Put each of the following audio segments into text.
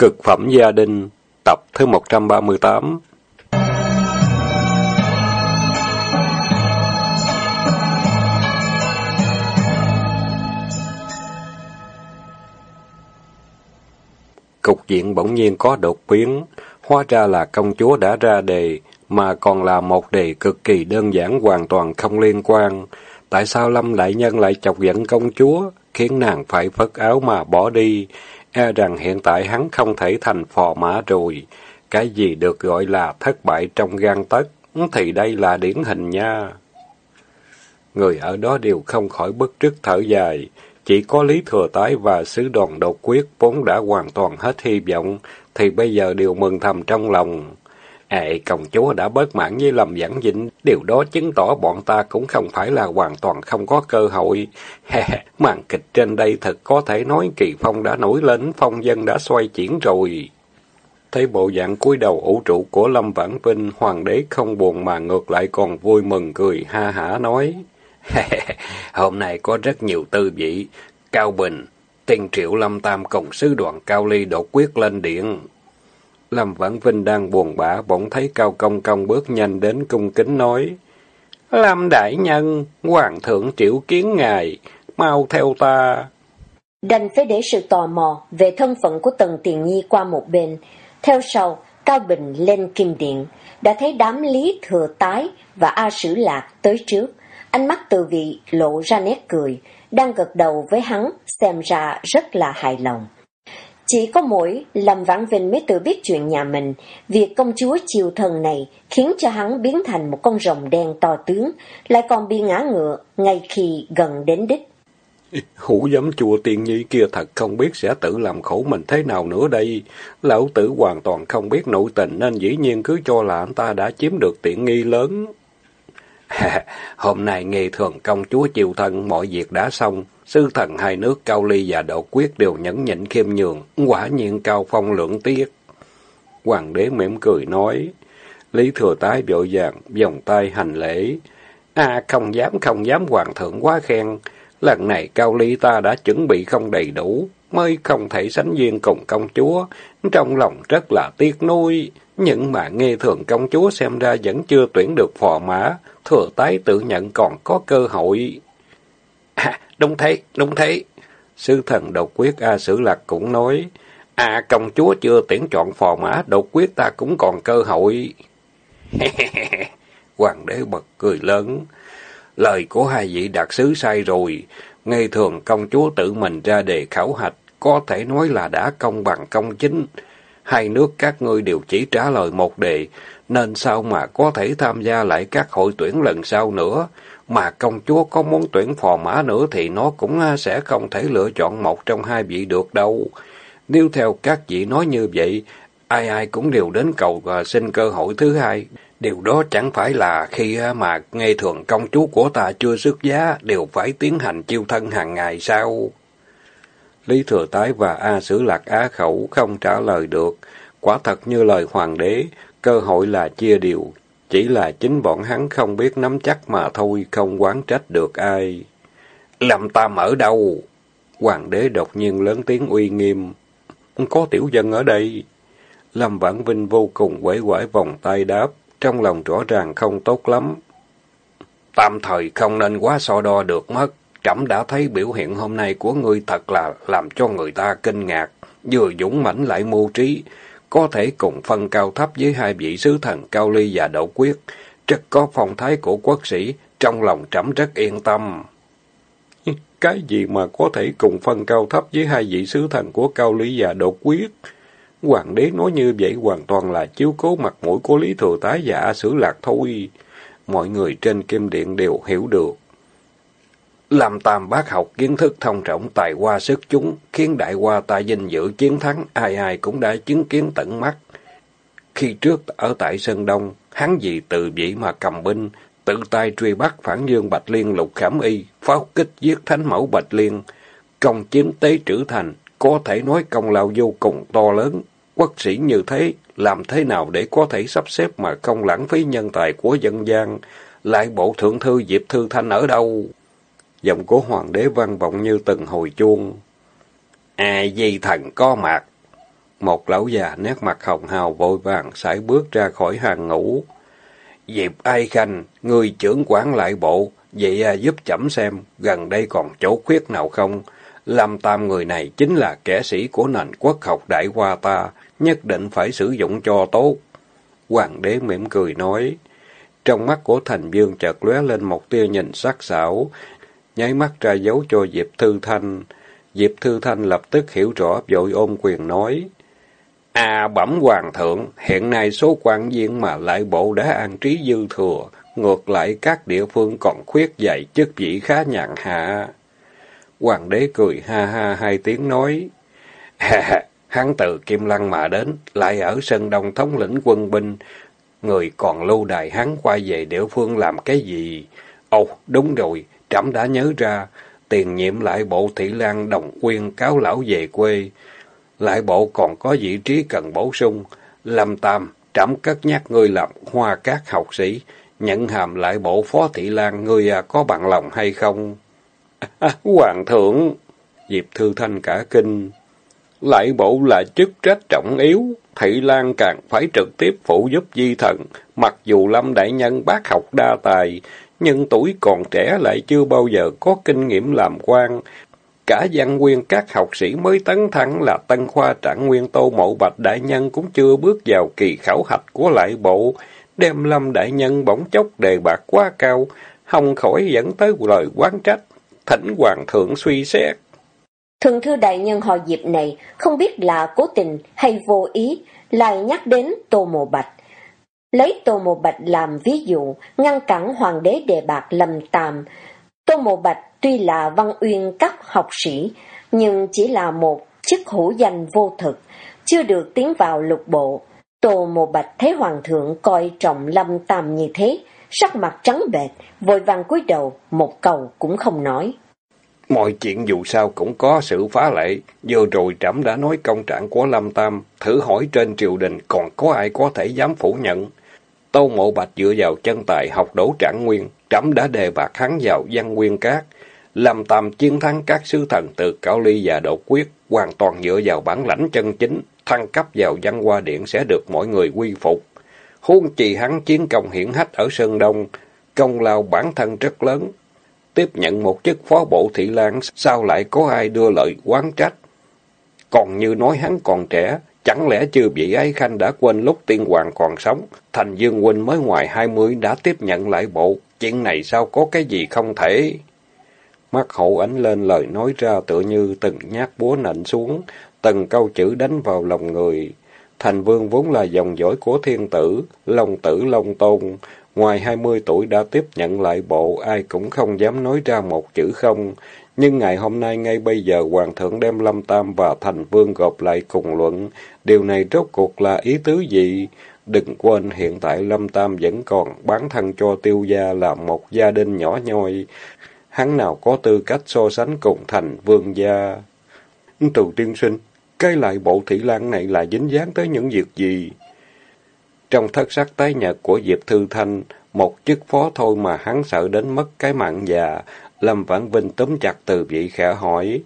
Cực phẩm gia đình, tập thứ 138 Cục diện bỗng nhiên có đột biến, hóa ra là công chúa đã ra đề, mà còn là một đề cực kỳ đơn giản hoàn toàn không liên quan. Tại sao Lâm Đại Nhân lại chọc giận công chúa, khiến nàng phải phất áo mà bỏ đi? E rằng hiện tại hắn không thể thành phò mã rồi. Cái gì được gọi là thất bại trong gan tất, thì đây là điển hình nha. Người ở đó đều không khỏi bức trước thở dài. Chỉ có Lý Thừa Tái và Sứ Đoàn Đột Quyết vốn đã hoàn toàn hết hy vọng, thì bây giờ đều mừng thầm trong lòng. Ê, công chúa đã bớt mãn với Lâm Giảng vịnh điều đó chứng tỏ bọn ta cũng không phải là hoàn toàn không có cơ hội. màn kịch trên đây thật có thể nói kỳ phong đã nổi lên, phong dân đã xoay chuyển rồi. Thấy bộ dạng cúi đầu ủ trụ của Lâm Vãn Vinh, hoàng đế không buồn mà ngược lại còn vui mừng cười ha hả nói. Hôm nay có rất nhiều tư vị. Cao Bình, tiên triệu Lâm Tam cùng sứ đoàn Cao Ly đột quyết lên điện. Lâm Vãn Vinh đang buồn bã, bỗng thấy Cao Công Công bước nhanh đến cung kính nói. Lâm Đại Nhân, Hoàng thượng triệu kiến ngài, mau theo ta. Đành phải để sự tò mò về thân phận của Tần Tiền Nhi qua một bên. Theo sau, Cao Bình lên kim điện, đã thấy đám Lý Thừa Tái và A Sử Lạc tới trước. Ánh mắt từ vị lộ ra nét cười, đang gật đầu với hắn, xem ra rất là hài lòng. Chỉ có mỗi Lâm Vãn Vinh mới tự biết chuyện nhà mình, việc công chúa chiều thần này khiến cho hắn biến thành một con rồng đen to tướng, lại còn bị ngã ngựa ngay khi gần đến đích. Hủ giấm chùa tiền nhi kia thật không biết sẽ tự làm khổ mình thế nào nữa đây. Lão tử hoàn toàn không biết nội tình nên dĩ nhiên cứ cho là anh ta đã chiếm được tiện nghi lớn. Hôm nay nghe thường công chúa chiều thân mọi việc đã xong. Sư thần hai nước Cao Ly và Độ Quyết đều nhẫn nhịn khiêm nhường, quả nhiên cao phong lưỡng tiết. Hoàng đế mỉm cười nói, Lý Thừa Tái vội vàng, vòng tay hành lễ. À, không dám, không dám hoàng thượng quá khen. Lần này Cao Ly ta đã chuẩn bị không đầy đủ, mới không thể sánh duyên cùng công chúa. Trong lòng rất là tiếc nuôi, nhưng mà nghe thường công chúa xem ra vẫn chưa tuyển được phò mã, thừa tái tự nhận còn có cơ hội. Đúng thế, đúng thế. Sư thần độc quyết A Sử Lạc cũng nói, À, công chúa chưa tuyển chọn phò mã, độc quyết ta cũng còn cơ hội. Hoàng đế bật cười lớn. Lời của hai vị đặc sứ sai rồi. Ngay thường công chúa tự mình ra đề khảo hạch, có thể nói là đã công bằng công chính. Hai nước các ngươi đều chỉ trả lời một đề, nên sao mà có thể tham gia lại các hội tuyển lần sau nữa. Mà công chúa có muốn tuyển phò mã nữa thì nó cũng à, sẽ không thể lựa chọn một trong hai vị được đâu. Nếu theo các vị nói như vậy, ai ai cũng đều đến cầu và xin cơ hội thứ hai. Điều đó chẳng phải là khi à, mà nghe thường công chúa của ta chưa xuất giá, đều phải tiến hành chiêu thân hàng ngày sao? Lý Thừa Tái và A Sử Lạc Á Khẩu không trả lời được. Quả thật như lời hoàng đế, cơ hội là chia đều. Chỉ là chính bọn hắn không biết nắm chắc mà thôi, không quán trách được ai. làm Tam ở đâu? Hoàng đế đột nhiên lớn tiếng uy nghiêm. Có tiểu dân ở đây. Lâm Vãn Vinh vô cùng quẩy quải vòng tay đáp, trong lòng rõ ràng không tốt lắm. Tạm thời không nên quá so đo được mất. Trẫm đã thấy biểu hiện hôm nay của ngươi thật là làm cho người ta kinh ngạc, vừa dũng mãnh lại mưu trí, có thể cùng phân cao thấp với hai vị sứ thần Cao Ly và Đậu Quyết, rất có phong thái của quốc sĩ, trong lòng trẫm rất yên tâm. Cái gì mà có thể cùng phân cao thấp với hai vị sứ thần của Cao Ly và Đậu Quyết? Hoàng đế nói như vậy hoàn toàn là chiếu cố mặt mũi của Lý Thừa Tái và A Sử Lạc thôi. Mọi người trên kim điện đều hiểu được. Làm tam bác học kiến thức thông trọng tài hoa sức chúng, khiến đại hoa ta dinh dự chiến thắng, ai ai cũng đã chứng kiến tận mắt. Khi trước ở tại Sơn Đông, hắn vì từ vị mà cầm binh, tự tay truy bắt phản dương Bạch Liên lục khảm y, pháo kích giết thánh mẫu Bạch Liên, công chiếm tế trữ thành, có thể nói công lao vô cùng to lớn. Quốc sĩ như thế, làm thế nào để có thể sắp xếp mà không lãng phí nhân tài của dân gian, lại bộ thượng thư Diệp Thư Thanh ở đâu? Giọng của hoàng đế vang vọng như từng hồi chuông. ai di thần có mặt. một lão già nét mặt hồng hào vội vàng sải bước ra khỏi hàng ngũ. Diệp Ai Khanh, người trưởng quản lại bộ, vậy à, giúp chẩm xem, gần đây còn chỗ khuyết nào không? Lâm Tam người này chính là kẻ sĩ của nền quốc học đại hoa ta, nhất định phải sử dụng cho tốt. Hoàng đế mỉm cười nói. Trong mắt của thành dương chợt lóe lên một tia nhìn sắc sảo, nháy mắt ra dấu cho Diệp Thư Thanh. Diệp Thư Thanh lập tức hiểu rõ, vội ôm quyền nói. À bẩm hoàng thượng, hiện nay số quan viên mà lại bộ đã an trí dư thừa, ngược lại các địa phương còn khuyết dạy chức vị khá nhàn hạ. Hoàng đế cười ha ha hai tiếng nói, ha ha, hắn từ Kim Lăng mà đến, lại ở sân đông thống lĩnh quân binh, người còn lưu đài hắn quay về địa phương làm cái gì? Ồ, đúng rồi, trẫm đã nhớ ra, tiền nhiệm lại bộ thị lan đồng quyên cáo lão về quê, lại bộ còn có vị trí cần bổ sung. Lâm Tam, trẫm cất nhắc ngươi làm hoa các học sĩ, nhận hàm lại bộ phó thị lan ngươi à, có bằng lòng hay không? À, hoàng thượng! Diệp Thư Thanh cả kinh. Lại bộ là chức trách trọng yếu, thị lan càng phải trực tiếp phụ giúp di thần. Mặc dù Lâm Đại Nhân bác học đa tài, nhưng tuổi còn trẻ lại chưa bao giờ có kinh nghiệm làm quan, Cả văn nguyên các học sĩ mới tấn thăng là tân khoa trạng nguyên tô mộ bạch đại nhân cũng chưa bước vào kỳ khảo hạch của lại bộ, đem lâm đại nhân bỗng chốc đề bạc quá cao, không khỏi dẫn tới lời quán trách, thỉnh hoàng thượng suy xét. Thượng thư đại nhân họ dịp này không biết là cố tình hay vô ý, lại nhắc đến Tô Mộ Bạch. Lấy Tô Mộ Bạch làm ví dụ, ngăn cản hoàng đế đề bạc lầm tàm. Tô Mộ Bạch tuy là văn uyên cấp học sĩ, nhưng chỉ là một chức hữu danh vô thực, chưa được tiến vào lục bộ. Tô Mộ Bạch thấy hoàng thượng coi trọng lâm tam như thế, sắc mặt trắng bệch, vội vàng cúi đầu, một câu cũng không nói. Mọi chuyện dù sao cũng có sự phá lệ, vừa rồi trẫm đã nói công trạng của Lâm Tam, thử hỏi trên triều đình còn có ai có thể dám phủ nhận. Tô Mộ Bạch dựa vào chân tài học đổ trạng nguyên, trẫm đã đề bạc hắn vào văn nguyên cát, làm tầm chiến thắng các sứ thần từ Cao Ly và Đột Quyết, hoàn toàn dựa vào bản lãnh chân chính, thăng cấp vào văn hoa điện sẽ được mọi người quy phục. Huống chi hắn chiến công hiển hách ở Sơn Đông, công lao bản thân rất lớn. Tiếp nhận một chức phó bộ thị lang, sao lại có ai đưa lời quán trách? Còn như nói hắn còn trẻ, chẳng lẽ chưa vị ấy khanh đã quên lúc tiên hoàng còn sống, thành dương huynh mới ngoài hai mươi đã tiếp nhận lại bộ, chuyện này sao có cái gì không thể... Mắt hậu ánh lên lời nói ra tựa như từng nhát búa nện xuống, từng câu chữ đánh vào lòng người. Thành vương vốn là dòng dõi của thiên tử, long tử long tôn. Ngoài hai mươi tuổi đã tiếp nhận lại bộ, ai cũng không dám nói ra một chữ không. Nhưng ngày hôm nay ngay bây giờ Hoàng thượng đem Lâm Tam và Thành Vương gộp lại cùng luận. Điều này rốt cuộc là ý tứ gì? Đừng quên hiện tại Lâm Tam vẫn còn bán thân cho tiêu gia là một gia đình nhỏ nhoi hắn nào có tư cách so sánh cùng thành vương gia. Từ tiên sinh, cái lại bộ thị lan này là dính dáng tới những việc gì? Trong thất sắc tái nhật của Diệp Thư Thanh, một chức phó thôi mà hắn sợ đến mất cái mạng già, Lâm Vãn Vinh túm chặt từ vị khẽ hỏi.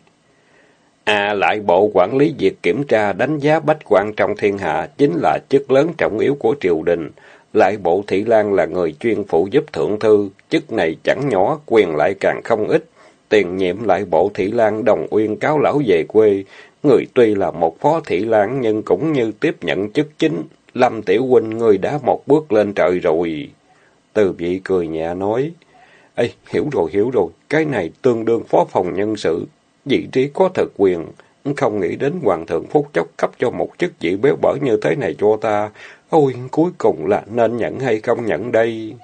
À lại bộ quản lý việc kiểm tra đánh giá bách quan trong thiên hạ chính là chức lớn trọng yếu của triều đình. Lại bộ thị lan là người chuyên phụ giúp thượng thư, chức này chẳng nhỏ, quyền lại càng không ít. Tiền nhiệm lại bộ thị lan đồng uyên cáo lão về quê, người tuy là một phó thị lan nhưng cũng như tiếp nhận chức chính. Lâm Tiểu Huynh người đã một bước lên trời rồi. Từ vị cười nhẹ nói, Ê, hiểu rồi, hiểu rồi, cái này tương đương phó phòng nhân sự, vị trí có thực quyền, không nghĩ đến hoàng thượng phúc chốc cấp cho một chức vị béo bở như thế này cho ta, Ôi, cuối cùng là nên nhận hay không nhận đây?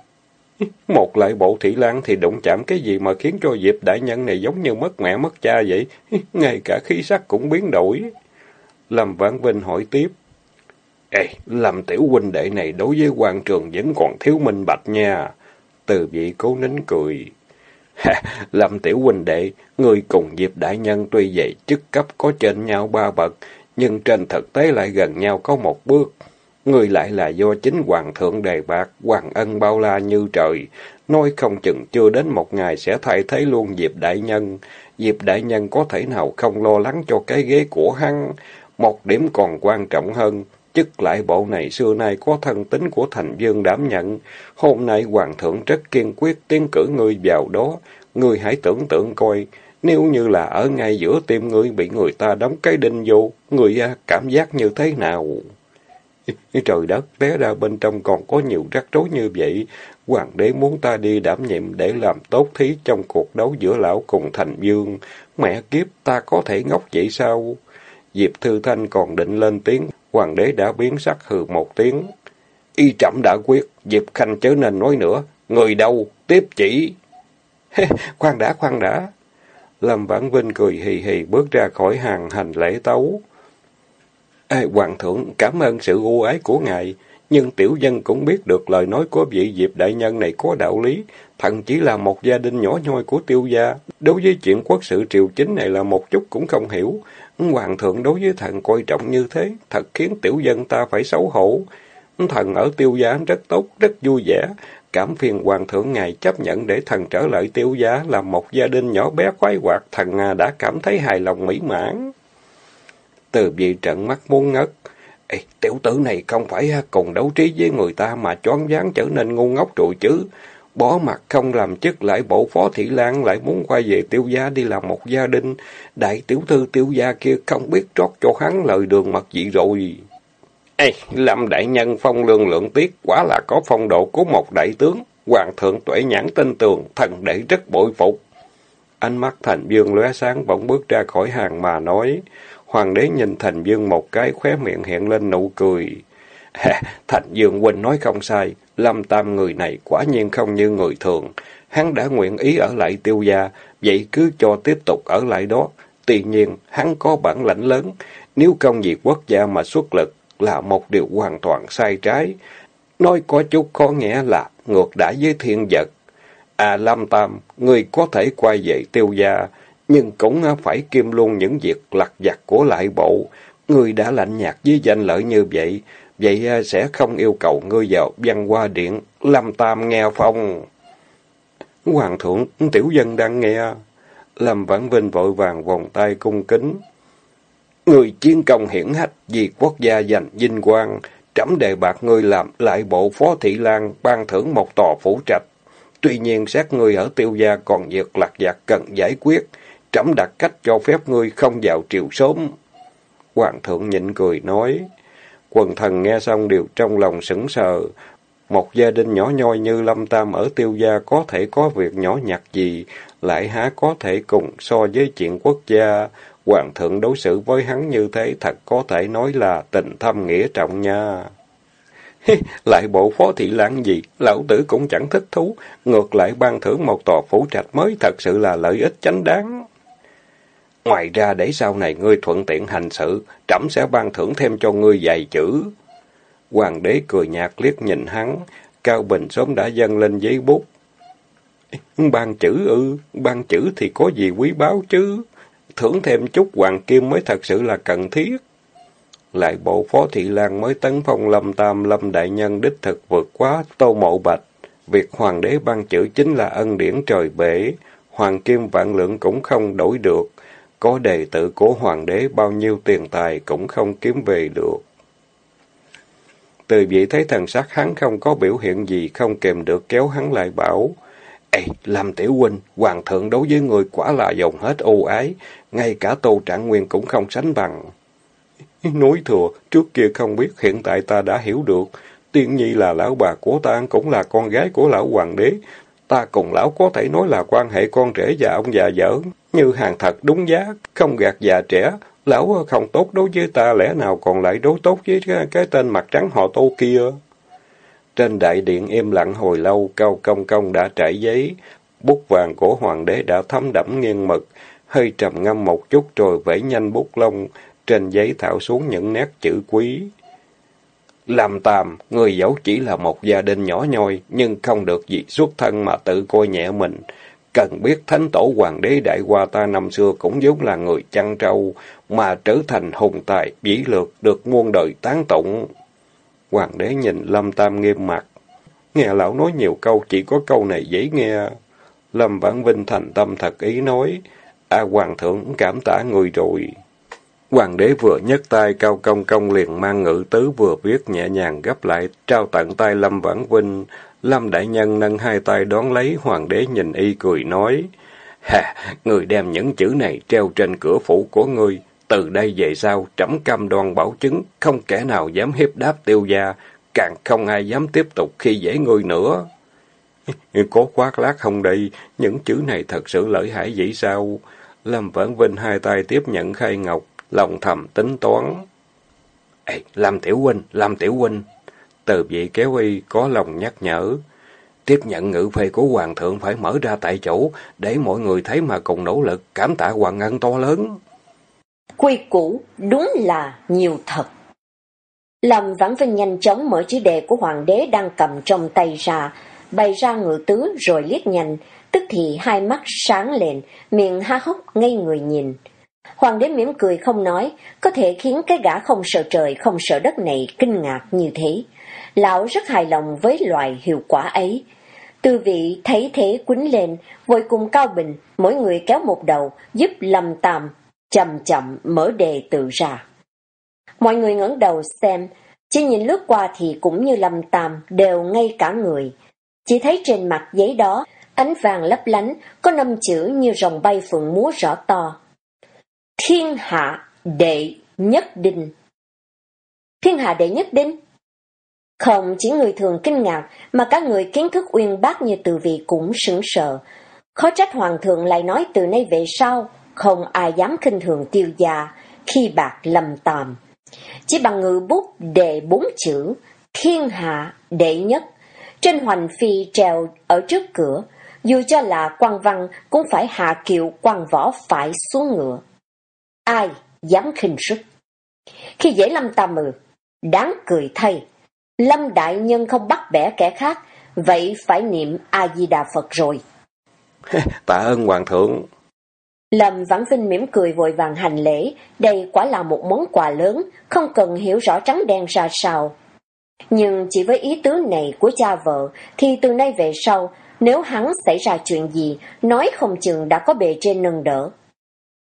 Một lại bộ thị lan thì đụng chạm cái gì mà khiến cho Diệp đại nhân này giống như mất mẹ mất cha vậy? Ngay cả khí sắc cũng biến đổi. Lâm Vãn Vinh hỏi tiếp. Ê, làm tiểu huynh đệ này đối với quan trường vẫn còn thiếu minh bạch nha. Từ vị cố nín cười. Lâm tiểu huynh đệ, người cùng Diệp đại nhân tuy vậy chức cấp có trên nhau ba bậc, nhưng trên thực tế lại gần nhau có một bước. Người lại là do chính hoàng thượng đề bạc, hoàng ân bao la như trời. Nói không chừng chưa đến một ngày sẽ thay thế luôn Diệp Đại Nhân. Diệp Đại Nhân có thể nào không lo lắng cho cái ghế của hắn. Một điểm còn quan trọng hơn, chức lại bộ này xưa nay có thân tính của thành dương đảm nhận. Hôm nay hoàng thượng rất kiên quyết tiến cử ngươi vào đó. Ngươi hãy tưởng tượng coi, nếu như là ở ngay giữa tim ngươi bị người ta đóng cái đinh vô, ngươi à, cảm giác như thế nào? Trời đất, té ra bên trong còn có nhiều rắc rối như vậy. Hoàng đế muốn ta đi đảm nhiệm để làm tốt thí trong cuộc đấu giữa lão cùng thành dương. Mẹ kiếp, ta có thể ngốc vậy sao? Diệp Thư Thanh còn định lên tiếng, hoàng đế đã biến sắc hừ một tiếng. Y trẫm đã quyết, Diệp Khanh chớ nên nói nữa. Người đâu? Tiếp chỉ. khoan đã, khoan đã. Lâm Vãn Vinh cười hì hì bước ra khỏi hàng hành lễ tấu. Ê, Hoàng thượng, cảm ơn sự ưu ái của ngài, nhưng tiểu dân cũng biết được lời nói của vị Diệp đại nhân này có đạo lý, thằng chỉ là một gia đình nhỏ nhoi của tiêu gia, đối với chuyện quốc sự triều chính này là một chút cũng không hiểu. Hoàng thượng đối với thần coi trọng như thế, thật khiến tiểu dân ta phải xấu hổ. Thần ở tiêu gia rất tốt, rất vui vẻ, cảm phiền hoàng thượng ngài chấp nhận để thần trở lại tiêu gia làm một gia đình nhỏ bé khoái hoạt, thần đã cảm thấy hài lòng mỹ mãn. Từ vị trận mắt muốn ngất. Ê, tiểu tử này không phải cùng đấu trí với người ta mà choáng váng trở nên ngu ngốc rồi chứ. Bỏ mặt không làm chức lại bộ phó thị lan lại muốn quay về tiêu gia đi làm một gia đình. Đại tiểu thư tiêu gia kia không biết trót cho hắn lời đường mật gì rồi. Ê, Lâm đại nhân phong lương lượng tiết quả là có phong độ của một đại tướng. Hoàng thượng tuệ nhãn tin tường, thần đệ rất bội phục. Ánh mắt thành dương lóe sáng bỗng bước ra khỏi hàng mà nói. Hoàng đế nhìn Thành Dương một cái khóe miệng hiện lên nụ cười. Thành Dương huynh nói không sai, Lâm Tam người này quả nhiên không như người thường. Hắn đã nguyện ý ở lại tiêu gia, vậy cứ cho tiếp tục ở lại đó. Tuy nhiên, hắn có bản lãnh lớn, nếu công việc quốc gia mà xuất lực là một điều hoàn toàn sai trái. Nói có chút khó nghĩa là ngược đãi với thiên vật. À Lâm Tam, người có thể quay về tiêu gia, nhưng cũng phải kiêm luôn những việc lặt vặt của lại bộ. Người đã lạnh nhạt với danh lợi như vậy, vậy à, sẽ không yêu cầu ngươi vào văn hoa điện, Lâm Tam nghe phong. Hoàng thượng, tiểu dân đang nghe. Lâm Vãn Vinh vội vàng vòng tay cung kính. Người chiến công hiển hách vì quốc gia giành vinh quang, trẫm đề bạc ngươi làm lại bộ phó thị lang ban thưởng một tòa phủ trạch. Tuy nhiên xét ngươi ở tiêu gia còn việc lặt vặt cần giải quyết, trẫm đặt cách cho phép ngươi không vào triều sớm. Hoàng thượng nhịn cười nói, quần thần nghe xong đều trong lòng sững sờ. Một gia đình nhỏ nhoi như Lâm Tam ở tiêu gia có thể có việc nhỏ nhặt gì, lại há có thể cùng so với chuyện quốc gia. Hoàng thượng đối xử với hắn như thế thật có thể nói là tình thâm nghĩa trọng nha. lại bộ phó thị lãng gì, lão tử cũng chẳng thích thú, ngược lại ban thưởng một tòa phủ trạch mới thật sự là lợi ích chánh đáng. Ngoài ra để sau này ngươi thuận tiện hành sự, trẫm sẽ ban thưởng thêm cho ngươi vài chữ. Hoàng đế cười nhạt liếc nhìn hắn, Cao Bình sớm đã dâng lên giấy bút. Ban chữ ư, ban chữ thì có gì quý báu chứ, thưởng thêm chút hoàng kim mới thật sự là cần thiết. Lại bộ phó thị lang mới tấn phong lâm tam lâm đại nhân đích thực vượt quá tô mộ bạch. Việc hoàng đế ban chữ chính là ân điển trời bể, hoàng kim vạn lượng cũng không đổi được. Có đề tự của hoàng đế bao nhiêu tiền tài cũng không kiếm về được. Từ vị thấy thần sắc hắn không có biểu hiện gì, không kèm được kéo hắn lại bảo. Ê, làm tiểu huynh, hoàng thượng đối với người quả là dòng hết ưu ái, ngay cả tô trạng nguyên cũng không sánh bằng. Nói thừa, trước kia không biết, hiện tại ta đã hiểu được. Tiên nhi là lão bà của ta, cũng là con gái của lão hoàng đế. Ta cùng lão có thể nói là quan hệ con rể và ông già vợ, như hàng thật đúng giá, không gạt già trẻ. Lão không tốt đối với ta, lẽ nào còn lại đối tốt với cái tên mặt trắng họ tô kia? Trên đại điện im lặng hồi lâu, cao công công đã trải giấy. Bút vàng của hoàng đế đã thấm đẫm nghiêng mực, hơi trầm ngâm một chút rồi vẽ nhanh bút lông, trên giấy thảo xuống những nét chữ quý. Làm tàm, người dẫu chỉ là một gia đình nhỏ nhoi, nhưng không được gì xuất thân mà tự coi nhẹ mình. Cần biết thánh tổ hoàng đế đại qua ta năm xưa cũng giống là người chăn trâu, mà trở thành hùng tài, vĩ lược, được muôn đời tán tụng. Hoàng đế nhìn Lâm Tam nghiêm mặt. Nghe lão nói nhiều câu, chỉ có câu này dễ nghe. Lâm Vãn Vinh thành tâm thật ý nói, A Hoàng thượng cảm tạ người rồi. Hoàng đế vừa nhấc tay cao công công liền mang ngự tứ vừa viết nhẹ nhàng gấp lại, trao tận tay Lâm Vãn Vinh. Lâm Đại Nhân nâng hai tay đón lấy, hoàng đế nhìn y cười nói, Hà, người đem những chữ này treo trên cửa phủ của ngươi. Từ đây về sau, trẫm cam đoan bảo chứng, không kẻ nào dám hiếp đáp tiêu gia, càng không ai dám tiếp tục khi dễ ngươi nữa. cố khoác lác không đi những chữ này thật sự lợi hại vậy sao? Lâm Vãn Vinh hai tay tiếp nhận khai ngọc, lòng thầm tính toán. Ê, Lâm Tiểu Huynh, Lâm Tiểu Huynh. Từ vị kéo y có lòng nhắc nhở. Tiếp nhận ngự phê của Hoàng thượng phải mở ra tại chỗ, để mọi người thấy mà cùng nỗ lực, cảm tạ Hoàng Ngân to lớn. Quy củ đúng là nhiều thật. Lâm Vãn Vinh nhanh chóng mở chỉ đề của hoàng đế đang cầm trong tay ra, bày ra ngự tứ rồi liếc nhanh, tức thì hai mắt sáng lên, miệng há hốc ngây người nhìn. Hoàng đế mỉm cười không nói, có thể khiến cái gã không sợ trời, không sợ đất này kinh ngạc như thế. Lão rất hài lòng với loại hiệu quả ấy. Tư vị thấy thế quýnh lên, vội cùng Cao Bình, mỗi người kéo một đầu, giúp lầm tàm, chậm chậm mở đề tự ra. Mọi người ngẩng đầu xem, chỉ nhìn lướt qua thì cũng như lầm tàm, đều ngay cả người. Chỉ thấy trên mặt giấy đó, ánh vàng lấp lánh, có năm chữ như rồng bay phượng múa rõ to. Thiên hạ đệ nhất đinh. Thiên hạ đệ nhất đinh? Không chỉ người thường kinh ngạc, mà các người kiến thức uyên bác như từ vị cũng sững sờ. Khó trách hoàng thượng lại nói từ nay về sau, không ai dám khinh thường tiêu gia khi bạc lầm tàm. Chỉ bằng ngự bút đề bốn chữ, thiên hạ đệ nhất, trên hoành phi treo ở trước cửa, dù cho là quan văn cũng phải hạ kiệu quan võ phải xuống ngựa. Ai dám khinh sức? Khi dễ lâm tà mừ, đáng cười thay, lâm đại nhân không bắt bẻ kẻ khác, vậy phải niệm A-di-đà Phật rồi. Tạ ơn Hoàng thượng. Lâm Vãn Vinh mỉm cười vội vàng hành lễ, đây quả là một món quà lớn, không cần hiểu rõ trắng đen ra sao. Nhưng chỉ với ý tứ này của cha vợ, thì từ nay về sau, nếu hắn xảy ra chuyện gì, nói không chừng đã có bề trên nâng đỡ.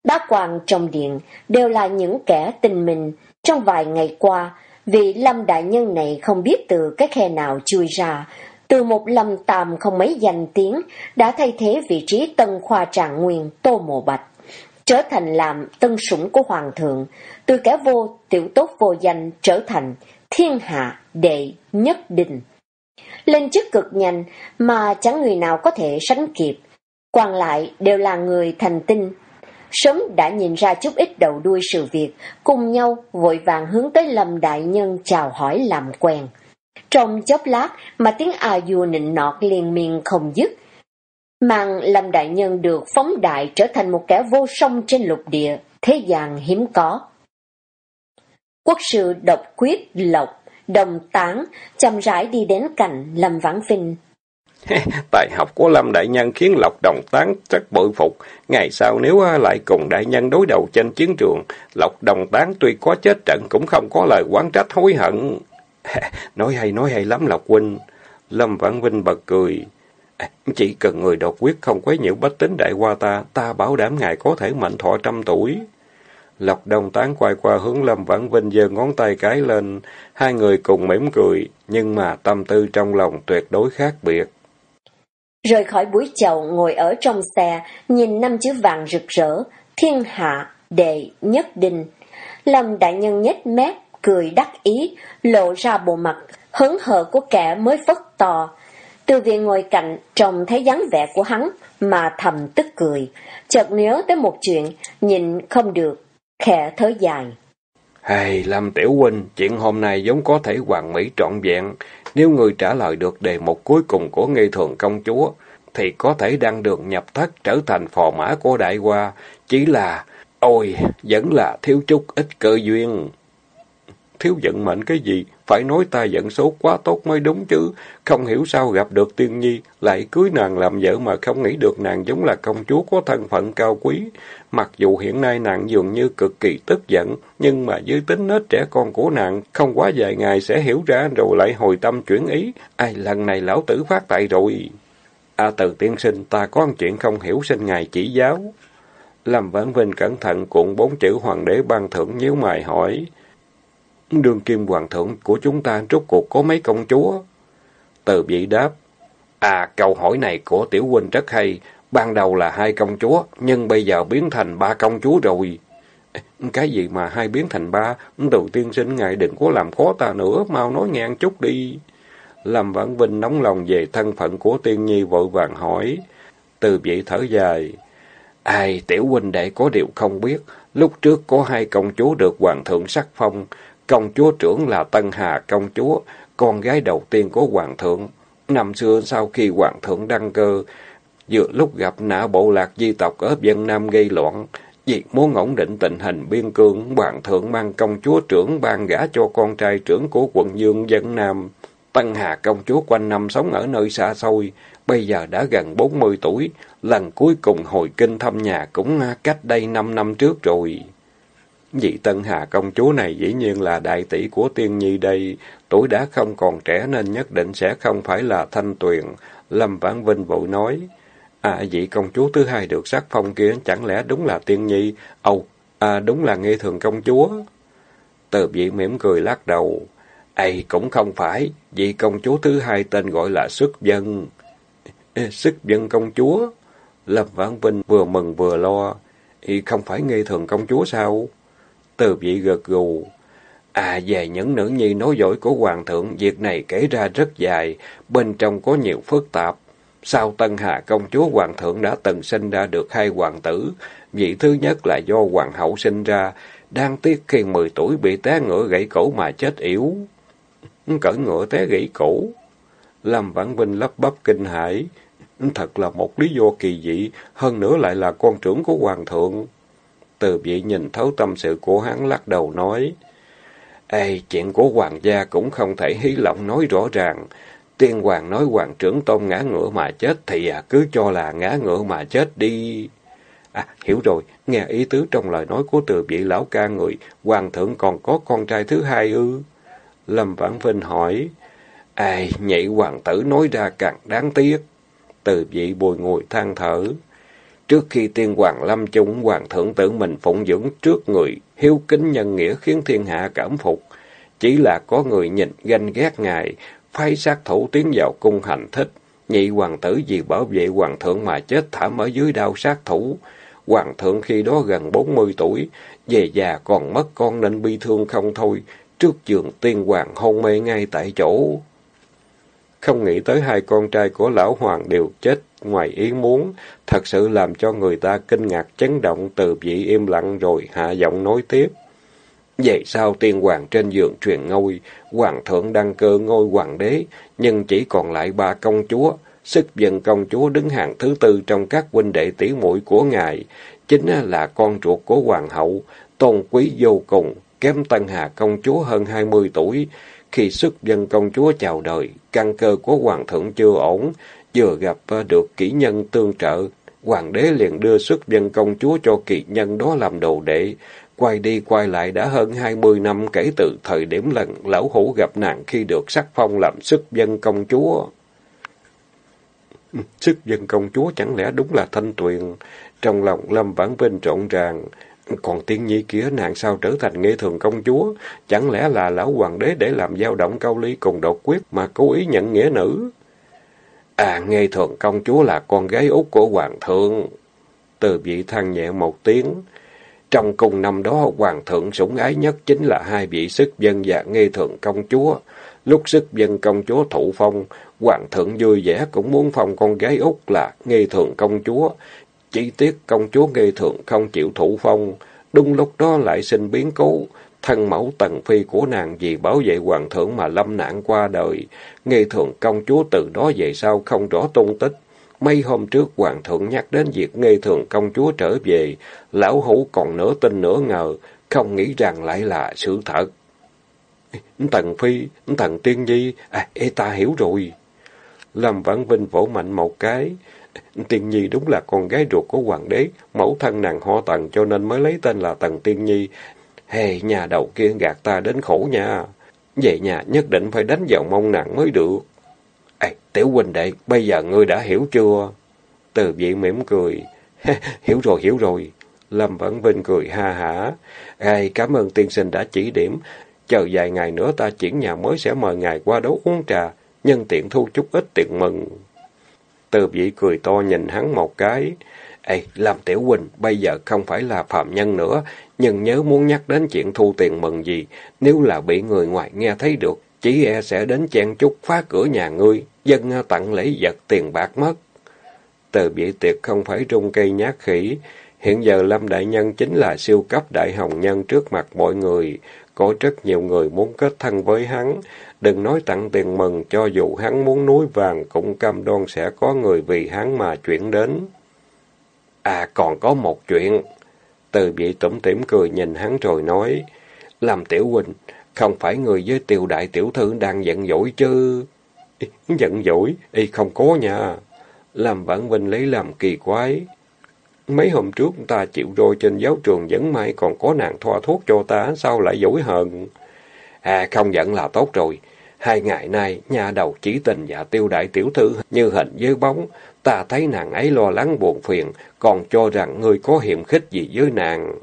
Bác quan trong điện đều là những kẻ tình mình trong vài ngày qua, vị Lâm Đại Nhân này không biết từ cái khe nào chui ra, từ một lâm tàm không mấy danh tiếng, đã thay thế vị trí tân khoa trạng nguyên Tô Mộ Bạch, trở thành làm tân sủng của Hoàng thượng, từ kẻ vô tiểu tốt vô danh trở thành thiên hạ đệ nhất đình, Lên chức cực nhanh mà chẳng người nào có thể sánh kịp, còn lại đều là người thành tinh. Sớm đã nhìn ra chút ít đầu đuôi sự việc, cùng nhau vội vàng hướng tới Lâm Đại Nhân chào hỏi làm quen. Trong chốc lát mà tiếng à du nịnh nọt liền miên không dứt. Mang Lâm Đại Nhân được phóng đại trở thành một kẻ vô song trên lục địa, thế gian hiếm có. Quốc sư độc quyết lộc, đồng tán, chậm rãi đi đến cạnh Lâm Vãn Vinh. Tài học của Lâm Đại Nhân khiến Lộc Đồng Tán rất bội phục. Ngày sau nếu à, lại cùng Đại Nhân đối đầu trên chiến trường, Lộc Đồng Tán tuy có chết trận cũng không có lời quán trách hối hận. nói hay, nói hay lắm Lộc Huynh. Lâm Vãn Vinh bật cười. Chỉ cần người đột quyết không quấy nhiễu bách tính đại qua ta, ta bảo đảm ngài có thể mạnh thọ trăm tuổi. Lộc Đông Tán quay qua hướng Lâm Vãn Vinh giơ ngón tay cái lên, hai người cùng mỉm cười, nhưng mà tâm tư trong lòng tuyệt đối khác biệt. Rời khỏi buổi chầu ngồi ở trong xe, nhìn năm chữ vàng rực rỡ, thiên hạ, đệ, nhất định. Lâm đại nhân nhếch mép, cười đắc ý, lộ ra bộ mặt hớn hở của kẻ mới phất to. Từ viện ngồi cạnh, trông thấy dáng vẻ của hắn, mà thầm tức cười. Chợt nhớ tới một chuyện, nhìn không được, khẽ thở dài. Hay, Lâm Tiểu Huynh, chuyện hôm nay giống có thể hoàn mỹ trọn vẹn. Nếu người trả lời được đề mục cuối cùng của nghi thường công chúa, thì có thể đăng đường nhập thất trở thành phò mã của đại hoa. Chỉ là, ôi, vẫn là thiếu chút ít cơ duyên. Thiếu giận mệnh cái gì? Phải nói ta vận số quá tốt mới đúng chứ. Không hiểu sao gặp được tiên nhi, lại cưới nàng làm vợ mà không nghĩ được nàng giống là công chúa có thân phận cao quý. Mặc dù hiện nay nàng dường như cực kỳ tức giận, nhưng mà dưới tính nết trẻ con của nàng, không quá vài ngày sẽ hiểu ra rồi lại hồi tâm chuyển ý. Ai lần này lão tử phát tại rồi. A từ tiên sinh, ta có một chuyện không hiểu xin ngài chỉ giáo. làm Vãn Vinh cẩn thận cuộn bốn chữ hoàng đế ban thưởng nhíu mày hỏi đương kim hoàng thượng của chúng ta rốt cuộc có mấy công chúa? Từ vị đáp. À, câu hỏi này của Tiểu huynh rất hay. Ban đầu là hai công chúa, nhưng bây giờ biến thành ba công chúa rồi. Cái gì mà hai biến thành ba? Đầu tiên sinh ngài đừng có làm khó ta nữa, mau nói nghe chút đi. Lâm Vãn Vinh nóng lòng về thân phận của tiên nhi vội vàng hỏi. Từ vị thở dài. Ai, tiểu huynh đệ có điều không biết. Lúc trước có hai công chúa được hoàng thượng sắc phong. Công chúa trưởng là Tân Hà công chúa, con gái đầu tiên của hoàng thượng. Năm xưa sau khi hoàng thượng đăng cơ, vừa lúc gặp nã bộ lạc di tộc ở Vân Nam gây loạn, vì muốn ổn định tình hình biên cương, hoàng thượng mang công chúa trưởng ban gả cho con trai trưởng của quận Dương Dân Nam. Tân Hà công chúa quanh năm sống ở nơi xa xôi, bây giờ đã gần bốn mươi tuổi, lần cuối cùng hồi kinh thăm nhà cũng cách đây năm năm trước rồi. Vị Tân Hà công chúa này dĩ nhiên là đại tỷ của tiên nhi đây, tuổi đã không còn trẻ nên nhất định sẽ không phải là thanh tuyền. Lâm Vãn Vinh vội nói, à vị công chúa thứ hai được sắc phong kia chẳng lẽ đúng là tiên nhi? âu, à đúng là nghi thường công chúa. Từ vị mỉm cười lắc đầu, ấy cũng không phải, vị công chúa thứ hai tên gọi là Sức Dân. Sức Dân công chúa? Lâm Vãn Vinh vừa mừng vừa lo. Không phải nghi thường công chúa sao? Từ vị gật gù. À, về những nữ nhi nói dối của hoàng thượng, việc này kể ra rất dài, bên trong có nhiều phức tạp. Sau Tân Hà công chúa hoàng thượng đã từng sinh ra được hai hoàng tử, vị thứ nhất là do hoàng hậu sinh ra, đang tiếc khi 10 tuổi bị té ngựa gãy cổ mà chết yếu. Cởi ngựa té gãy cổ. Lâm Vãn Vinh lấp bắp kinh hãi. Thật là một lý do kỳ dị, hơn nữa lại là con trưởng của hoàng thượng. Từ vị nhìn thấu tâm sự của hắn lắc đầu nói. Ê, chuyện của hoàng gia cũng không thể hí lộng nói rõ ràng. Tiên hoàng nói hoàng trưởng tôn ngã ngựa mà chết thì à, cứ cho là ngã ngựa mà chết đi. À, hiểu rồi, nghe ý tứ trong lời nói của từ vị lão ca người, hoàng thượng còn có con trai thứ hai ư? Lâm Vãn Vinh hỏi. Ai, nhị hoàng tử nói ra càng đáng tiếc. Từ vị bồi ngồi than thở. Trước khi tiên hoàng lâm chung, hoàng thượng tự mình phụng dưỡng trước người, hiếu kính nhân nghĩa khiến thiên hạ cảm phục. Chỉ là có người nhìn ganh ghét ngài, phái sát thủ tiến vào cung hành thích. Nhị hoàng tử vì bảo vệ hoàng thượng mà chết thảm ở dưới đao sát thủ. Hoàng thượng khi đó gần bốn mươi tuổi, về già còn mất con nên bi thương không thôi. Trước giường tiên hoàng hôn mê ngay tại chỗ. Không nghĩ tới hai con trai của lão hoàng đều chết ngoài ý muốn, thật sự làm cho người ta kinh ngạc chấn động từ vị im lặng rồi hạ giọng nói tiếp. Vậy sao tiên hoàng trên giường truyền ngôi, hoàng thượng đăng cơ ngôi hoàng đế, nhưng chỉ còn lại ba công chúa, sức dân công chúa đứng hàng thứ tư trong các huynh đệ tỷ muội của ngài, chính là con ruột của hoàng hậu, tôn quý vô cùng, kém Tân Hà công chúa hơn hai mươi tuổi. Khi sức dân công chúa chào đời, căn cơ của hoàng thượng chưa ổn, vừa gặp ờ, được kỹ nhân tương trợ, hoàng đế liền đưa xuất dân công chúa cho kỳ nhân đó làm đồ đệ. Quay đi quay lại đã hơn hai mươi năm kể từ thời điểm lần lão hủ gặp nạn khi được sắc phong làm sức dân công chúa. Ừ, sức dân công chúa chẳng lẽ đúng là thanh tuyền? Trong lòng Lâm Vãn Vinh trộn ràng. Còn tiên nhi kia nạn sao trở thành nghệ thường công chúa? Chẳng lẽ là lão hoàng đế để làm dao động cao ly cùng đột quyết mà cố ý nhận nghĩa nữ? À, nghe Thường công chúa là con gái út của Hoàng thượng. Từ vị than nhẹ một tiếng. Trong cùng năm đó, Hoàng thượng sủng ái nhất chính là hai vị sức dân và nghe Thường công chúa. Lúc sức dân công chúa thụ phong, Hoàng thượng vui vẻ cũng muốn phong con gái út là nghe Thường công chúa. Chỉ tiếc công chúa nghe Thường không chịu thụ phong. Đúng lúc đó lại sinh biến cố. Thân mẫu tần phi của nàng vì bảo vệ hoàng thượng mà lâm nạn qua đời. Nghe thường công chúa từ đó về sau không rõ tung tích. Mấy hôm trước hoàng thượng nhắc đến việc nghe thường công chúa trở về. Lão hủ còn nửa tin nửa ngờ, không nghĩ rằng lại là sự thật. Tần phi, tần tiên nhi, à, ê ta hiểu rồi. Lâm Vãn Vinh vỗ mạnh một cái. Tiên Nhi đúng là con gái ruột của hoàng đế, mẫu thân nàng họ Tần cho nên mới lấy tên là Tần Tiên Nhi. Hề, nhà đầu kia gạt ta đến khổ nha. Về nhà nhất định phải đánh vào mông nặng mới được. Ê, tiểu huynh đệ, bây giờ ngươi đã hiểu chưa? Từ vị mỉm cười. hiểu rồi, hiểu rồi. Lâm vẫn Vinh cười ha hả. Ai, cảm ơn tiên sinh đã chỉ điểm. Chờ vài ngày nữa ta chuyển nhà mới sẽ mời ngài qua đấu uống trà, nhân tiện thu chút ít tiền mừng. Từ vị cười to nhìn hắn một cái. Ê, làm tiểu Quỳnh bây giờ không phải là phạm nhân nữa, nhưng nhớ muốn nhắc đến chuyện thu tiền mừng gì, nếu là bị người ngoài nghe thấy được, chỉ e sẽ đến chen chúc phá cửa nhà ngươi, dân ờ, tặng lễ vật tiền bạc mất. Từ bị tiệc không phải trung cây nhát khỉ, hiện giờ Lâm Đại Nhân chính là siêu cấp đại hồng nhân trước mặt mọi người, có rất nhiều người muốn kết thân với hắn, đừng nói tặng tiền mừng, cho dù hắn muốn núi vàng cũng cam đoan sẽ có người vì hắn mà chuyển đến. À còn có một chuyện. Từ vị tủm tỉm cười nhìn hắn rồi nói. Làm tiểu huynh, không phải người với tiêu đại tiểu thư đang giận dỗi chứ. Giận dỗi? Y không có nha. Làm vãn huynh lấy làm kỳ quái. Mấy hôm trước ta chịu rồi trên giáo trường vẫn may còn có nàng thoa thuốc cho ta, sao lại dỗi hờn? À không giận là tốt rồi. Hai ngày nay, nhà đầu chỉ tình và tiêu đại tiểu thư như hình với bóng, Ta thấy nàng ấy lo lắng buồn phiền, còn cho rằng ngươi có hiểm khích gì với nàng.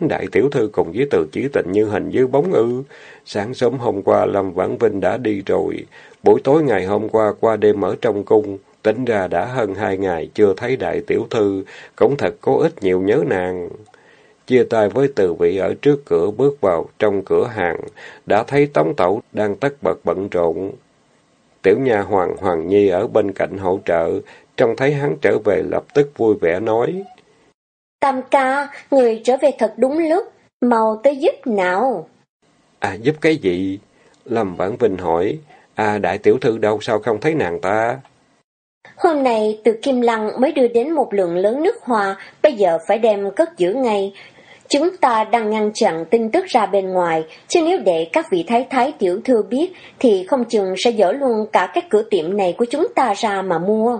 Đại tiểu thư cùng với từ chỉ tình như hình như bóng ư. Sáng sớm hôm qua Lâm Vãn Vinh đã đi rồi. Buổi tối ngày hôm qua qua đêm ở trong cung. Tính ra đã hơn hai ngày chưa thấy đại tiểu thư. Cũng thật có ít nhiều nhớ nàng. Chia tay với từ vị ở trước cửa bước vào trong cửa hàng. Đã thấy tống tẩu đang tất bật bận rộn. Tiểu nha hoàng Hoàng Nhi ở bên cạnh hỗ trợ, trông thấy hắn trở về lập tức vui vẻ nói. Tam ca, người trở về thật đúng lúc, mau tới giúp nào. À, giúp cái gì? Lâm Vãn Vinh hỏi, à, đại tiểu thư đâu sao không thấy nàng ta? Hôm nay từ Kim Lăng mới đưa đến một lượng lớn nước hoa, bây giờ phải đem cất giữ ngay, Chúng ta đang ngăn chặn tin tức ra bên ngoài, chứ nếu để các vị thái thái tiểu thư biết, thì không chừng sẽ dỡ luôn cả các cửa tiệm này của chúng ta ra mà mua.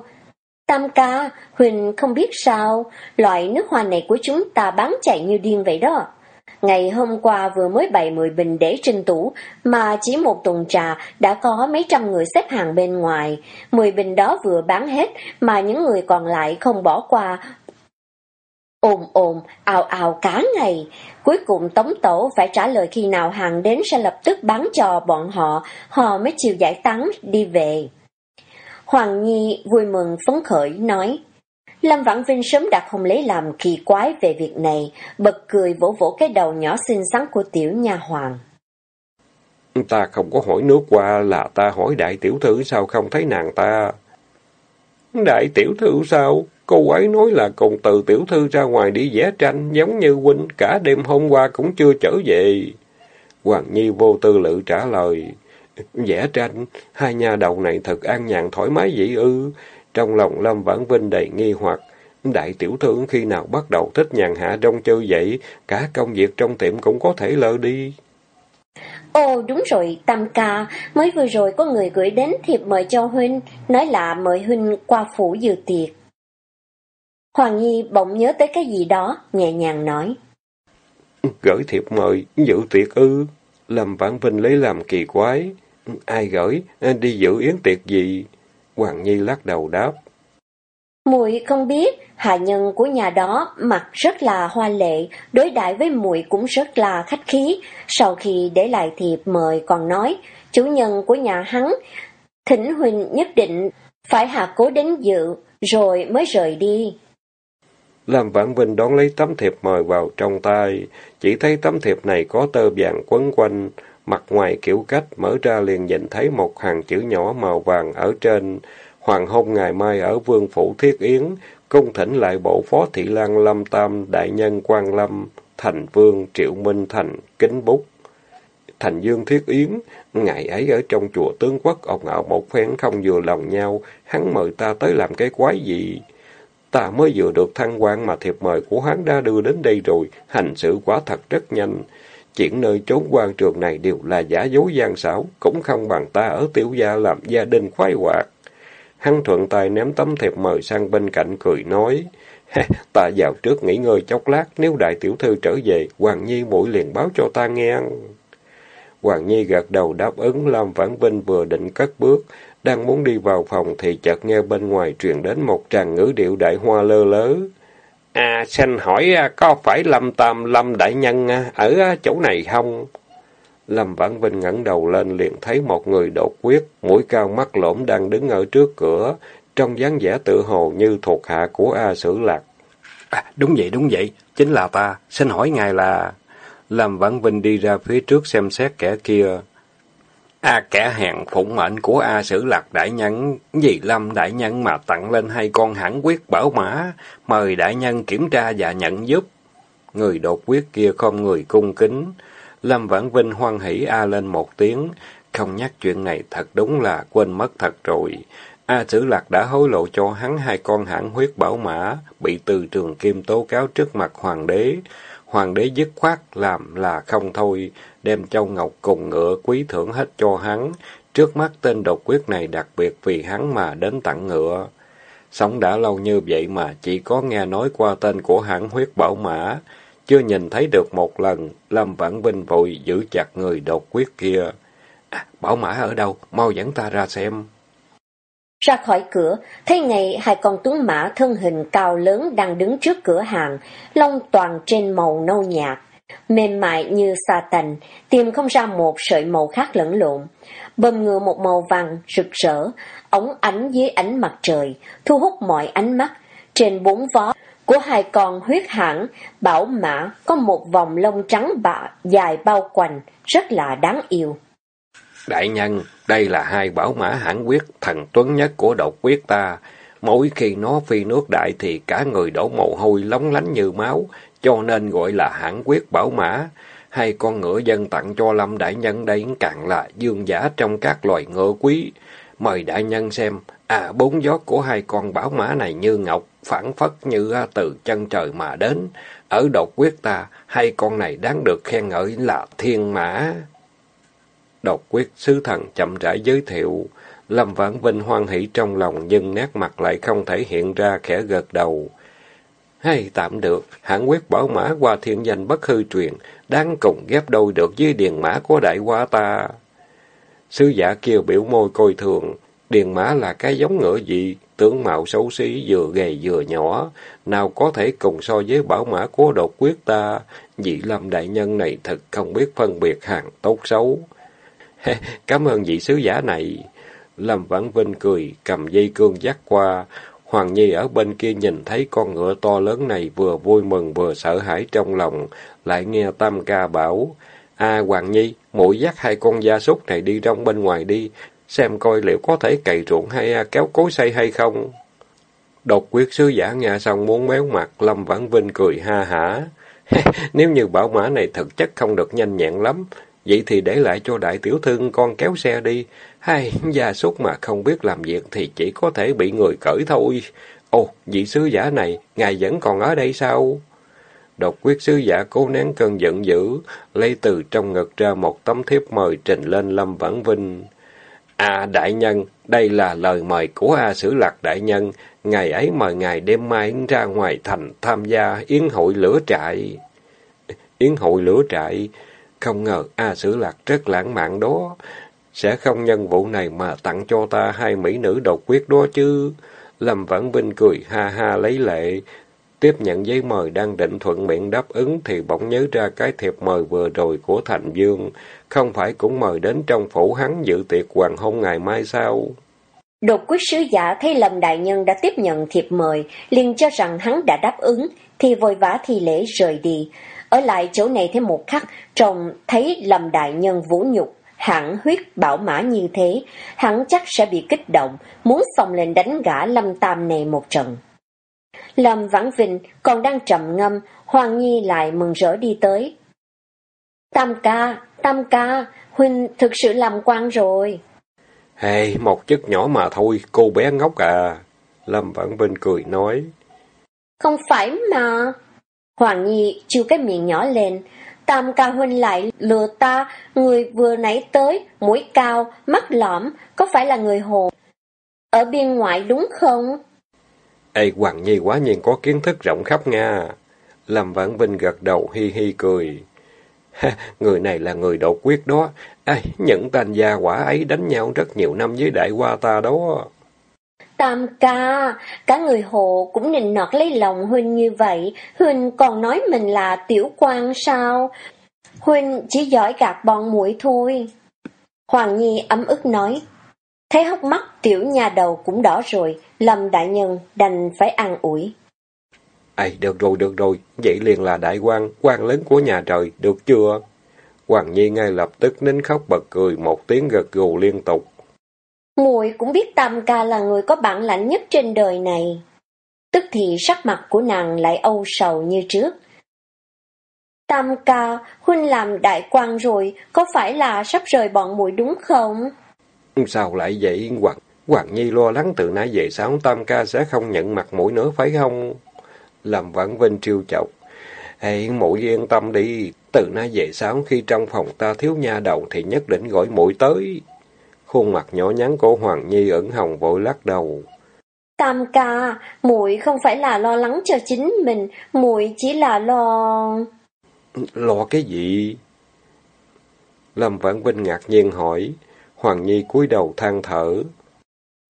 Tam ca, Huỳnh không biết sao, loại nước hoa này của chúng ta bán chạy như điên vậy đó. Ngày hôm qua vừa mới bày 10 bình để trên tủ, mà chỉ một tuần trà đã có mấy trăm người xếp hàng bên ngoài. 10 bình đó vừa bán hết, mà những người còn lại không bỏ qua, ồn ồn, ào ào cả ngày. Cuối cùng Tống Tổ phải trả lời khi nào hàng đến sẽ lập tức bán cho bọn họ, họ mới chịu giải tán đi về. Hoàng Nhi vui mừng phấn khởi nói, Lâm Vãn Vinh sớm đã không lấy làm kỳ quái về việc này, bật cười vỗ vỗ cái đầu nhỏ xinh xắn của tiểu nha hoàng. Ta không có hỏi nước qua là ta hỏi đại tiểu thư sao không thấy nàng ta. Đại tiểu thư sao? Cô ấy nói là cùng từ tiểu thư ra ngoài đi vẽ tranh, giống như huynh, cả đêm hôm qua cũng chưa trở về. Hoàng Nhi vô tư lự trả lời, vẽ tranh, hai nhà đầu này thật an nhàn thoải mái vậy ư. Trong lòng Lâm Vãn Vinh đầy nghi hoặc, đại tiểu thư khi nào bắt đầu thích nhàn hạ trong chơi vậy, cả công việc trong tiệm cũng có thể lơ đi. Ồ đúng rồi, Tam ca, mới vừa rồi có người gửi đến thiệp mời cho Huynh, nói là mời Huynh qua phủ dự tiệc. Hoàng Nhi bỗng nhớ tới cái gì đó, nhẹ nhàng nói. Gửi thiệp mời, dự tiệc ư. Làm Vãn Vinh lấy làm kỳ quái. Ai gửi, đi dự yến tiệc gì? Hoàng Nhi lắc đầu đáp. Muội không biết, hạ nhân của nhà đó mặt rất là hoa lệ, đối đãi với muội cũng rất là khách khí. Sau khi để lại thiệp mời còn nói, chủ nhân của nhà hắn, thỉnh huynh nhất định phải hạ cố đến dự, rồi mới rời đi. Lâm Vãn Vinh đón lấy tấm thiệp mời vào trong tay, chỉ thấy tấm thiệp này có tơ vàng quấn quanh, mặt ngoài kiểu cách mở ra liền nhìn thấy một hàng chữ nhỏ màu vàng ở trên. Hoàng hôn ngày mai ở Vương Phủ Thiết Yến, cung thỉnh lại bộ phó thị lang Lâm Tam, đại nhân quan Lâm, thành vương Triệu Minh Thành, kính bút. Thành Dương Thiết Yến, ngày ấy ở trong chùa tướng quốc ông ảo một phen không vừa lòng nhau, hắn mời ta tới làm cái quái gì? Ta mới vừa được thăng quan mà thiệp mời của hắn đã đưa đến đây rồi, hành sự quả thật rất nhanh. Chuyện nơi trốn quan trường này đều là giả dối gian xảo, cũng không bằng ta ở tiểu gia làm gia đình khoái hoạt. Hắn thuận tay ném tấm thiệp mời sang bên cạnh cười nói, ta vào trước nghỉ ngơi chốc lát, nếu đại tiểu thư trở về, Hoàng Nhi mũi liền báo cho ta nghe. Hoàng Nhi gật đầu đáp ứng, Lam Vãn Vinh vừa định cất bước, đang muốn đi vào phòng thì chợt nghe bên ngoài truyền đến một tràng ngữ điệu đại hoa lơ lớ. À, xin hỏi à, có phải Lâm Tam Lâm Đại Nhân à, ở chỗ này không? Lâm Vãn Vinh ngẩng đầu lên liền thấy một người đột quyết, mũi cao mắt lõm đang đứng ở trước cửa, trong dáng vẻ tự hồ như thuộc hạ của A Sử Lạc. À, đúng vậy, đúng vậy, chính là ta, xin hỏi ngài là... Lâm Vãn Vinh đi ra phía trước xem xét kẻ kia. A kẻ hèn phụng mệnh của A Sử Lạc Đại Nhân, vì Lâm Đại Nhân mà tặng lên hai con hãng quyết bảo mã, mời Đại Nhân kiểm tra và nhận giúp. Người đột quyết kia không người cung kính. Lâm Vãn Vinh hoan hỷ A lên một tiếng, không nhắc chuyện này thật đúng là quên mất thật rồi. A Sử Lạc đã hối lộ cho hắn hai con hãng huyết bảo mã, bị từ trường kim tố cáo trước mặt hoàng đế. Hoàng đế dứt khoát làm là không thôi, đem châu ngọc cùng ngựa quý thưởng hết cho hắn. Trước mắt tên độc quyết này đặc biệt vì hắn mà đến tặng ngựa. Sống đã lâu như vậy mà chỉ có nghe nói qua tên của hãng huyết bảo mã, chưa nhìn thấy được một lần, Lâm Vãn Vinh vội giữ chặt người độc quyết kia. À, bảo mã ở đâu? Mau dẫn ta ra xem. Ra khỏi cửa, thấy ngày hai con tuấn mã thân hình cao lớn đang đứng trước cửa hàng, lông toàn trên màu nâu nhạt, mềm mại như sa tành, tìm không ra một sợi màu khác lẫn lộn. Bầm ngựa một màu vàng rực rỡ, ống ánh dưới ánh mặt trời, thu hút mọi ánh mắt. Trên bốn vó của hai con huyết hãng, bảo mã có một vòng lông trắng bạ dài bao quanh, rất là đáng yêu. Đại nhân, đây là hai bảo mã hãng quyết thần tuấn nhất của độc quyết ta. Mỗi khi nó phi nước đại thì cả người đổ mồ hôi lóng lánh như máu, cho nên gọi là hãng quyết bảo mã. Hai con ngựa dân tặng cho Lâm Đại Nhân đây càng là dương giả trong các loài ngựa quý. Mời Đại Nhân xem, à bốn gió của hai con bảo mã này như ngọc, phản phất như à, từ chân trời mà đến. Ở độc quyết ta, hai con này đáng được khen ngợi là thiên mã. Độc quyết sứ thần chậm rãi giới thiệu. Lâm Vãn Vinh hoan hỷ trong lòng nhưng nét mặt lại không thể hiện ra khẽ gật đầu. Hay tạm được, hãng quyết bảo mã qua thiên danh bất hư truyền, đáng cùng ghép đôi được với điền mã của đại hoa ta. Sứ giả kêu biểu môi coi thường, điền mã là cái giống ngựa gì, tướng mạo xấu xí vừa gầy vừa nhỏ, nào có thể cùng so với bảo mã của độc quyết ta, vị lâm đại nhân này thật không biết phân biệt hàng tốt xấu. Cảm ơn vị sứ giả này. Lâm Vãn Vinh cười, cầm dây cương dắt qua. Hoàng Nhi ở bên kia nhìn thấy con ngựa to lớn này vừa vui mừng vừa sợ hãi trong lòng, lại nghe Tam ca bảo, a Hoàng Nhi, muội dắt hai con gia súc này đi trong bên ngoài đi, xem coi liệu có thể cày ruộng hay à, kéo cối xây hay không. Đột quyết sứ giả nghe xong muốn méo mặt, Lâm Vãn Vinh cười ha hả. Nếu như bảo mã này thực chất không được nhanh nhẹn lắm, vậy thì để lại cho đại tiểu thư con kéo xe đi. Hay, gia súc mà không biết làm việc thì chỉ có thể bị người cởi thôi. Ồ, vị sứ giả này, ngài vẫn còn ở đây sao? Độc quyết sứ giả cố nén cơn giận dữ, lấy từ trong ngực ra một tấm thiếp mời trình lên Lâm Vãn Vinh. À đại nhân, đây là lời mời của A Sử Lạc đại nhân, ngày ấy mời ngài đêm mai ra ngoài thành tham gia yến hội lửa trại. Yến hội lửa trại, không ngờ A Sử Lạc rất lãng mạn đó, sẽ không nhân vụ này mà tặng cho ta hai mỹ nữ độc quyết đó chứ. Lâm Vãn Vinh cười ha ha lấy lệ, tiếp nhận giấy mời đang định thuận miệng đáp ứng thì bỗng nhớ ra cái thiệp mời vừa rồi của Thành Dương, không phải cũng mời đến trong phủ hắn dự tiệc hoàng hôn ngày mai sao? Đột quyết sứ giả thấy Lâm Đại Nhân đã tiếp nhận thiệp mời, liền cho rằng hắn đã đáp ứng, thì vội vã thi lễ rời đi. Ở lại chỗ này thêm một khắc, trông thấy Lâm Đại Nhân vũ nhục, hẳn huyết bảo mã như thế, hắn chắc sẽ bị kích động, muốn xông lên đánh gã Lâm Tam này một trận. Lâm Vãn Vinh còn đang trầm ngâm, Hoàng Nhi lại mừng rỡ đi tới. Tam ca, Tam ca, Huynh thực sự làm quan rồi. Hey, một chất nhỏ mà thôi, cô bé ngốc à. Lâm Vãn Vinh cười nói. Không phải mà. Hoàng Nhi chiêu cái miệng nhỏ lên. Tam ca huynh lại lừa ta, người vừa nãy tới, mũi cao, mắt lõm, có phải là người hồ? Ở biên ngoại đúng không? Ê, Hoàng Nhi quá nhiên có kiến thức rộng khắp nha. Lâm Vãn Vinh gật đầu hi hi cười. Ha, người này là người đột quyết đó. Ê, những tên gia quả ấy đánh nhau rất nhiều năm với đại qua ta đó. Tam ca, cả người hồ cũng nịnh nọt lấy lòng Huynh như vậy, Huynh còn nói mình là tiểu quan sao? Huynh chỉ giỏi gạt bọn mũi thôi. Hoàng Nhi ấm ức nói. Thấy hốc mắt tiểu nhà đầu cũng đỏ rồi, Lâm đại nhân đành phải an ủi. Ây, được rồi, được rồi, vậy liền là đại quan, quan lớn của nhà trời, được chưa? Hoàng Nhi ngay lập tức nín khóc bật cười, một tiếng gật gù liên tục. Muội cũng biết Tam ca là người có bản lãnh nhất trên đời này. Tức thì sắc mặt của nàng lại âu sầu như trước. Tam ca, huynh làm đại quan rồi, có phải là sắp rời bọn muội đúng không? Sao lại vậy Hoàng? Hoàng Nhi lo lắng từ nãy về sáng Tam ca sẽ không nhận mặt mũi nữa phải không? Làm vãn vinh triêu chọc. Ê, muội yên tâm đi, từ nay về sáng khi trong phòng ta thiếu nha đầu thì nhất định gọi muội tới. Khuôn mặt nhỏ nhắn của Hoàng Nhi ẩn hồng vội lắc đầu. Tam ca, muội không phải là lo lắng cho chính mình, muội chỉ là lo... Lo cái gì? Lâm Vãn Vinh ngạc nhiên hỏi. Hoàng Nhi cúi đầu than thở.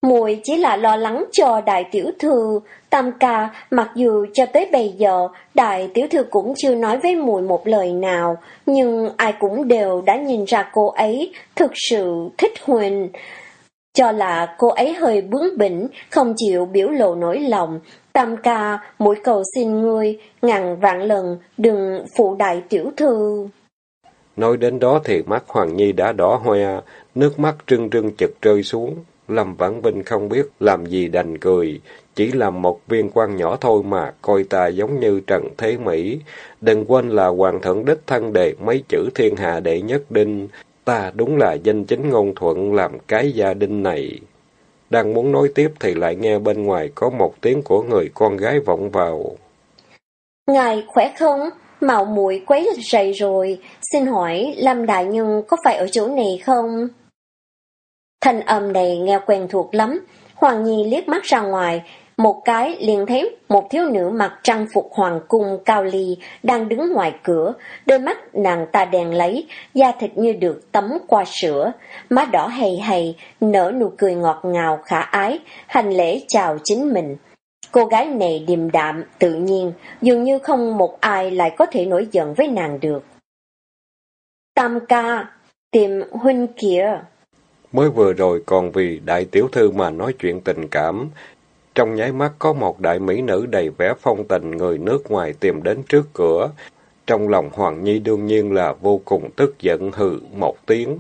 Muội chỉ là lo lắng cho đại tiểu thư, Tam ca, mặc dù cho tới bây giờ, đại tiểu thư cũng chưa nói với muội một lời nào, nhưng ai cũng đều đã nhìn ra cô ấy thực sự thích Huỳnh. Cho là cô ấy hơi bướng bỉnh, không chịu biểu lộ nỗi lòng. Tam ca, mũi cầu xin ngươi, ngàn vạn lần, đừng phụ đại tiểu thư. Nói đến đó thì mắt Hoàng Nhi đã đỏ hoe, nước mắt trưng trưng chật rơi xuống. Lâm Vãn Vinh không biết làm gì đành cười, chỉ là một viên quan nhỏ thôi mà, coi ta giống như Trần Thế Mỹ. Đừng quên là hoàng thượng đích thân đề mấy chữ thiên hạ đệ nhất đinh, ta đúng là danh chính ngôn thuận làm cái gia đình này. Đang muốn nói tiếp thì lại nghe bên ngoài có một tiếng của người con gái vọng vào. Ngài khỏe không? Mạo muội quấy rầy rồi, xin hỏi Lâm Đại Nhân có phải ở chỗ này không? Thanh âm này nghe quen thuộc lắm, Hoàng Nhi liếc mắt ra ngoài, một cái liền thấy một thiếu nữ mặc trang phục hoàng cung cao ly đang đứng ngoài cửa, đôi mắt nàng ta đèn lấy, da thịt như được tắm qua sữa, má đỏ hầy hầy, nở nụ cười ngọt ngào khả ái, hành lễ chào chính mình. Cô gái này điềm đạm, tự nhiên, dường như không một ai lại có thể nổi giận với nàng được. Tam ca, tìm huynh kìa. Mới vừa rồi còn vì đại tiểu thư mà nói chuyện tình cảm. Trong nháy mắt có một đại mỹ nữ đầy vẻ phong tình người nước ngoài tìm đến trước cửa. Trong lòng Hoàng Nhi đương nhiên là vô cùng tức giận hừ một tiếng.